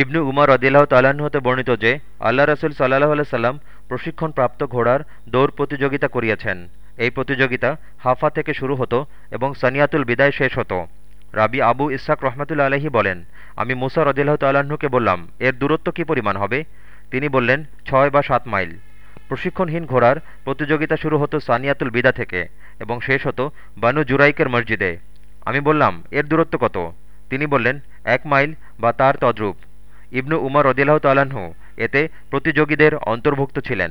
ইবনু উমর রদিল্লাহ তাল্লাহ্ন হতে বর্ণিত যে আল্লাহ রসুল সাল্লাহ আল্লাহ প্রশিক্ষণপ্রাপ্ত ঘোড়ার দৌড় প্রতিযোগিতা করিয়েছেন। এই প্রতিযোগিতা হাফা থেকে শুরু হতো এবং সানিয়াতুল বিদায় শেষ হতো। রাবি আবু ইসাক রহমতুল্লা আলহি বলেন, আমি মুসা রদিল্লাহ তাল্লাহ্নকে বললাম, এর দূরত্ব কী পরিমাণ হবে? তিনি বললেন, ছয় বা সাত মাইল। প্রশিক্ষণহীন ঘোড়ার প্রতিযোগিতা শুরু হতো সানিয়াতুল বিদা থেকে এবং শেষ হতো বানু জুরাইকের মসজিদে। আমি বললাম, এর দূরত্ব কত? তিনি বললেন, এক মাইল বা তার তদ্রূপ। ইবনু উমর রদিল্লাহ তালাহু এতে প্রতিযোগীদের অন্তর্ভুক্ত ছিলেন।